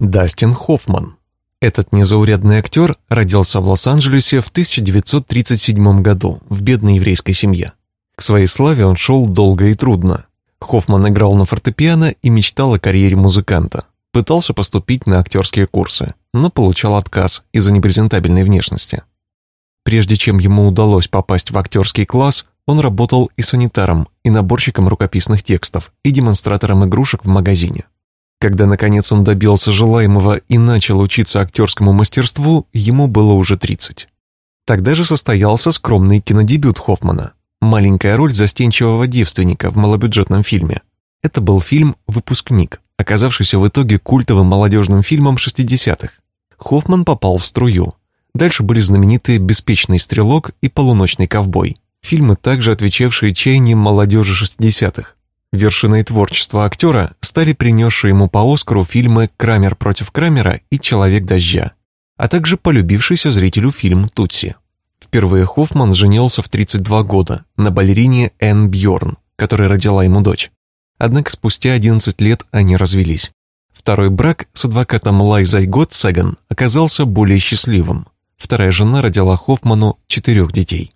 Дастин Хоффман. Этот незаурядный актер родился в Лос-Анджелесе в 1937 году в бедной еврейской семье. К своей славе он шел долго и трудно. Хоффман играл на фортепиано и мечтал о карьере музыканта. Пытался поступить на актерские курсы, но получал отказ из-за непрезентабельной внешности. Прежде чем ему удалось попасть в актерский класс, он работал и санитаром, и наборщиком рукописных текстов, и демонстратором игрушек в магазине. Когда, наконец, он добился желаемого и начал учиться актерскому мастерству, ему было уже 30. Тогда же состоялся скромный кинодебют Хоффмана. Маленькая роль застенчивого девственника в малобюджетном фильме. Это был фильм «Выпускник», оказавшийся в итоге культовым молодежным фильмом 60-х. Хоффман попал в струю. Дальше были знаменитые «Беспечный стрелок» и «Полуночный ковбой». Фильмы, также отвечавшие чаяниям молодежи 60-х. Вершиной творчества актера стали принесшие ему по Оскару фильмы «Крамер против Крамера» и «Человек дождя», а также полюбившийся зрителю фильм «Тутси». Впервые Хоффман женился в 32 года на балерине Энн Бьорн, которая родила ему дочь. Однако спустя 11 лет они развелись. Второй брак с адвокатом Лайзой Готсеган оказался более счастливым. Вторая жена родила Хоффману четырех детей.